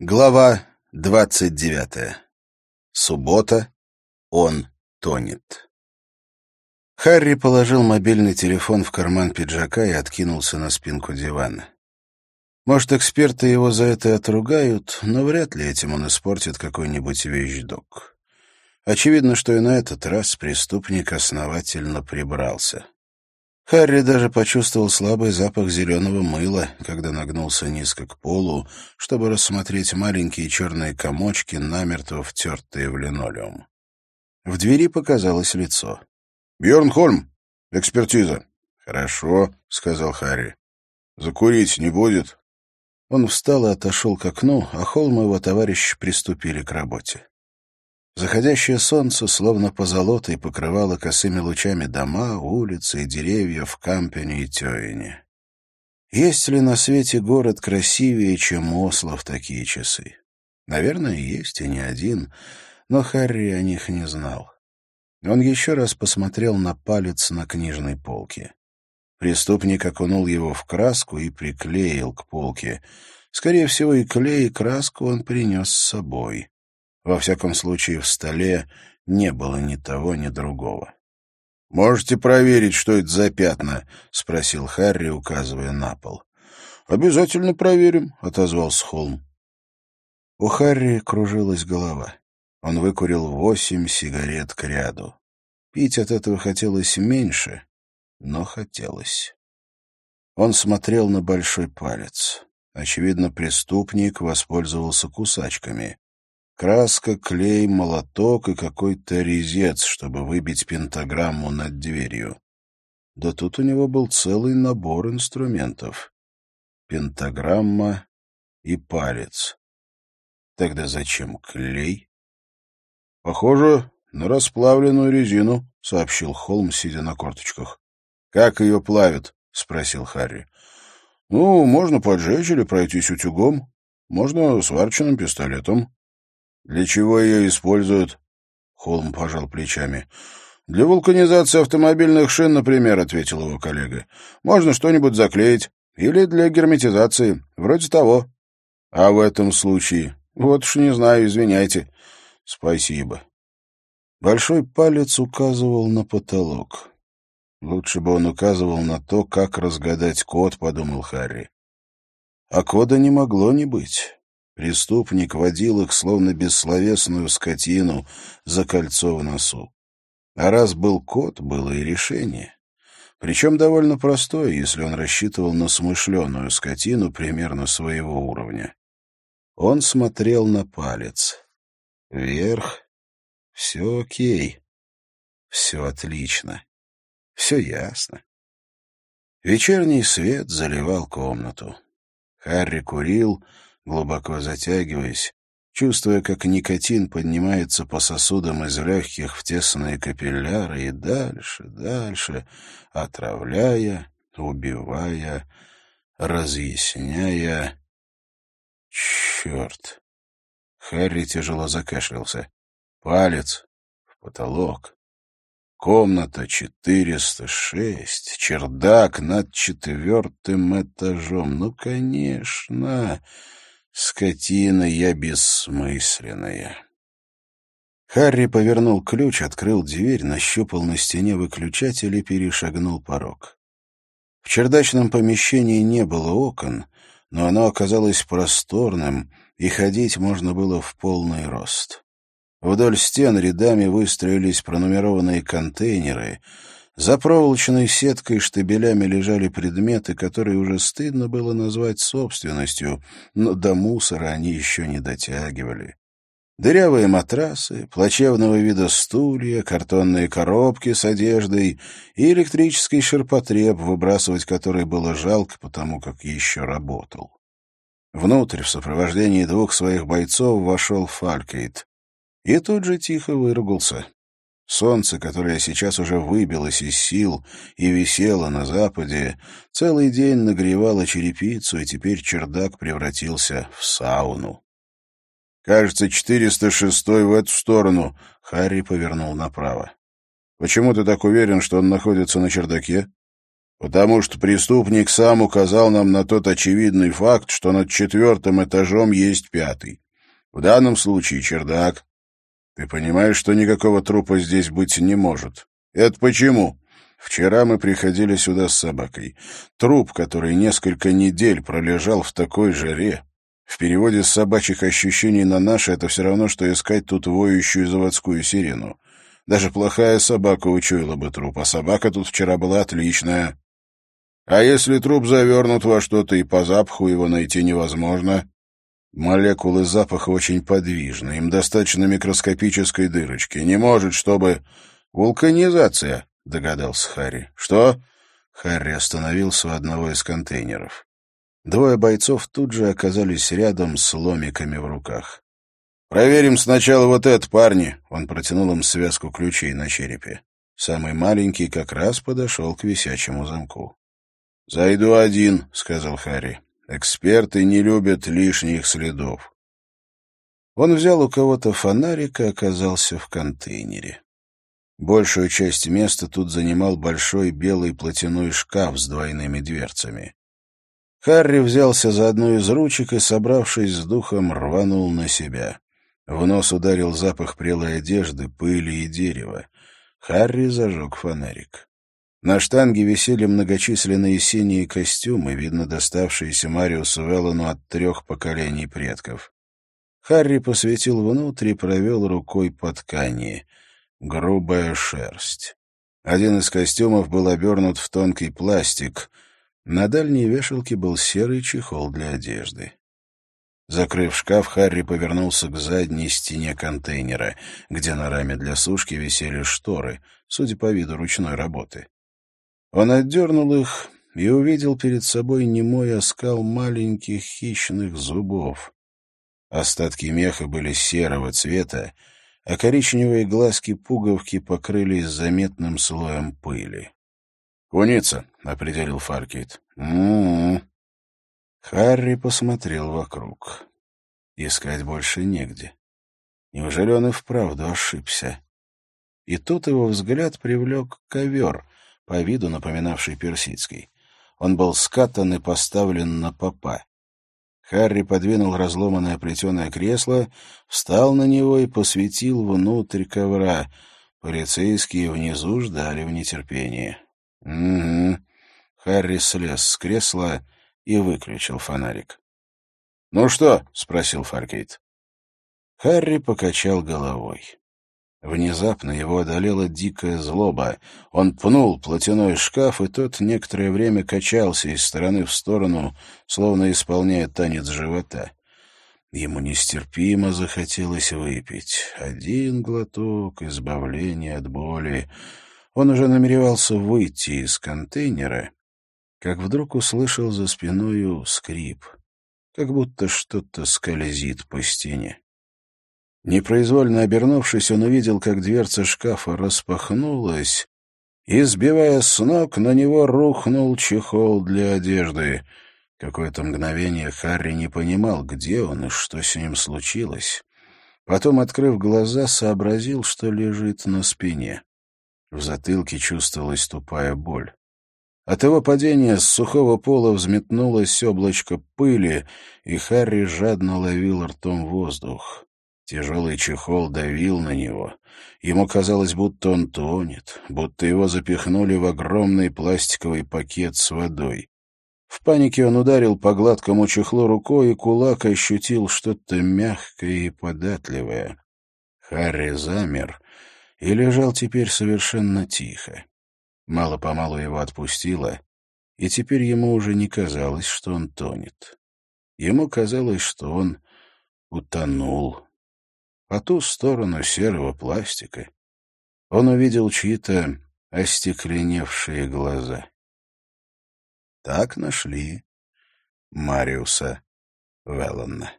Глава двадцать девятая. Суббота. Он тонет. Харри положил мобильный телефон в карман пиджака и откинулся на спинку дивана. Может, эксперты его за это отругают, но вряд ли этим он испортит какой-нибудь вещдок. Очевидно, что и на этот раз преступник основательно прибрался. Харри даже почувствовал слабый запах зеленого мыла, когда нагнулся низко к полу, чтобы рассмотреть маленькие черные комочки, намертво втертые в линолеум. В двери показалось лицо. «Бьерн Хольм, экспертиза». «Хорошо», — сказал Харри. «Закурить не будет?» Он встал и отошел к окну, а Холм и его товарищ приступили к работе. Заходящее солнце, словно позолотой, покрывало косыми лучами дома, улицы и деревья в Кампене и Тёине. Есть ли на свете город красивее, чем Осло в такие часы? Наверное, есть, и не один, но Харри о них не знал. Он еще раз посмотрел на палец на книжной полке. Преступник окунул его в краску и приклеил к полке. Скорее всего, и клей, и краску он принес с собой. Во всяком случае, в столе не было ни того, ни другого. «Можете проверить, что это за пятна?» — спросил Харри, указывая на пол. «Обязательно проверим», — отозвался Холм. У Харри кружилась голова. Он выкурил восемь сигарет к ряду. Пить от этого хотелось меньше, но хотелось. Он смотрел на большой палец. Очевидно, преступник воспользовался кусачками. Краска, клей, молоток и какой-то резец, чтобы выбить пентаграмму над дверью. Да тут у него был целый набор инструментов. Пентаграмма и палец. Тогда зачем клей? — Похоже на расплавленную резину, — сообщил Холм, сидя на корточках. — Как ее плавят? — спросил Харри. — Ну, можно поджечь или пройтись утюгом. Можно сварочным пистолетом. «Для чего ее используют?» Холм пожал плечами. «Для вулканизации автомобильных шин, например», — ответил его коллега. «Можно что-нибудь заклеить. Или для герметизации. Вроде того». «А в этом случае?» «Вот уж не знаю, извиняйте». «Спасибо». Большой палец указывал на потолок. Лучше бы он указывал на то, как разгадать код, — подумал Харри. А кода не могло не быть. Преступник водил их, словно бессловесную скотину, за кольцо в носу. А раз был кот, было и решение. Причем довольно простое, если он рассчитывал на смышленую скотину примерно своего уровня. Он смотрел на палец. Вверх. Все окей. Все отлично. Все ясно. Вечерний свет заливал комнату. Харри курил, глубоко затягиваясь, чувствуя, как никотин поднимается по сосудам из легких в тесные капилляры и дальше, дальше, отравляя, убивая, разъясняя. Черт! Харри тяжело закашлялся. Палец в потолок. Комната 406, чердак над четвертым этажом. Ну, конечно, Скотина я бессмысленная. Харри повернул ключ, открыл дверь, нащупал на стене выключатель и перешагнул порог. В чердачном помещении не было окон, но оно оказалось просторным, и ходить можно было в полный рост. Вдоль стен рядами выстроились пронумерованные контейнеры — за проволочной сеткой штабелями лежали предметы, которые уже стыдно было назвать собственностью, но до мусора они еще не дотягивали. Дырявые матрасы, плачевного вида стулья, картонные коробки с одеждой и электрический ширпотреб, выбрасывать который было жалко, потому как еще работал. Внутрь в сопровождении двух своих бойцов вошел Фалькейт и тут же тихо выругался. Солнце, которое сейчас уже выбилось из сил и висело на западе, целый день нагревало черепицу, и теперь чердак превратился в сауну. «Кажется, 406-й в эту сторону», — Харри повернул направо. «Почему ты так уверен, что он находится на чердаке?» «Потому что преступник сам указал нам на тот очевидный факт, что над четвертым этажом есть пятый. В данном случае чердак. Ты понимаешь, что никакого трупа здесь быть не может. Это почему?» Вчера мы приходили сюда с собакой. Труп, который несколько недель пролежал в такой жаре. В переводе с собачьих ощущений на наши это все равно, что искать тут воющую заводскую сирену. Даже плохая собака учуяла бы труп, а собака тут вчера была отличная. А если труп завернут во что-то и по запаху его найти невозможно? Молекулы запаха очень подвижны, им достаточно микроскопической дырочки. Не может, чтобы... Вулканизация, догадался Харри. «Что?» Харри остановился у одного из контейнеров. Двое бойцов тут же оказались рядом с ломиками в руках. «Проверим сначала вот это, парни!» Он протянул им связку ключей на черепе. Самый маленький как раз подошел к висячему замку. «Зайду один», — сказал Харри. «Эксперты не любят лишних следов». Он взял у кого-то фонарик и оказался в контейнере. Большую часть места тут занимал большой белый платяной шкаф с двойными дверцами. Харри взялся за одну из ручек и, собравшись с духом, рванул на себя. В нос ударил запах прелой одежды, пыли и дерева. Харри зажег фонарик. На штанге висели многочисленные синие костюмы, видно, доставшиеся Мариусу Веллану от трех поколений предков. Харри посветил внутрь и провел рукой по ткани — грубая шерсть. Один из костюмов был обернут в тонкий пластик. На дальней вешалке был серый чехол для одежды. Закрыв шкаф, Харри повернулся к задней стене контейнера, где на раме для сушки висели шторы, судя по виду ручной работы. Он отдернул их и увидел перед собой немой оскал маленьких хищных зубов. Остатки меха были серого цвета, а коричневые глазки-пуговки покрылись заметным слоем пыли. «Куница», — определил Фаркейт. «М-м-м». Харри посмотрел вокруг. Искать больше негде. Неужели он и вправду ошибся? И тут его взгляд привлек ковер, по виду напоминавший персидский. Он был скатан и поставлен на попа. Харри подвинул разломанное плетеное кресло, встал на него и посветил внутрь ковра. Полицейские внизу ждали в нетерпении. «Угу». Харри слез с кресла и выключил фонарик. «Ну что?» — спросил Фаркейт. Харри покачал головой. Внезапно его одолела дикая злоба. Он пнул платяной шкаф, и тот некоторое время качался из стороны в сторону, словно исполняя танец живота. Ему нестерпимо захотелось выпить. Один глоток, избавление от боли. Он уже намеревался выйти из контейнера, как вдруг услышал за спиною скрип, как будто что-то скользит по стене. Непроизвольно обернувшись, он увидел, как дверца шкафа распахнулась, и, сбивая с ног, на него рухнул чехол для одежды. Какое-то мгновение Харри не понимал, где он и что с ним случилось. Потом, открыв глаза, сообразил, что лежит на спине. В затылке чувствовалась тупая боль. От его падения с сухого пола взметнулось облачко пыли, и Харри жадно ловил ртом воздух. Тяжелый чехол давил на него. Ему казалось, будто он тонет, будто его запихнули в огромный пластиковый пакет с водой. В панике он ударил по гладкому чехлу рукой, и кулак ощутил что-то мягкое и податливое. Харри замер и лежал теперь совершенно тихо. Мало-помалу его отпустило, и теперь ему уже не казалось, что он тонет. Ему казалось, что он утонул по ту сторону серого пластика он увидел чьи-то остекленевшие глаза. Так нашли Мариуса Веллана.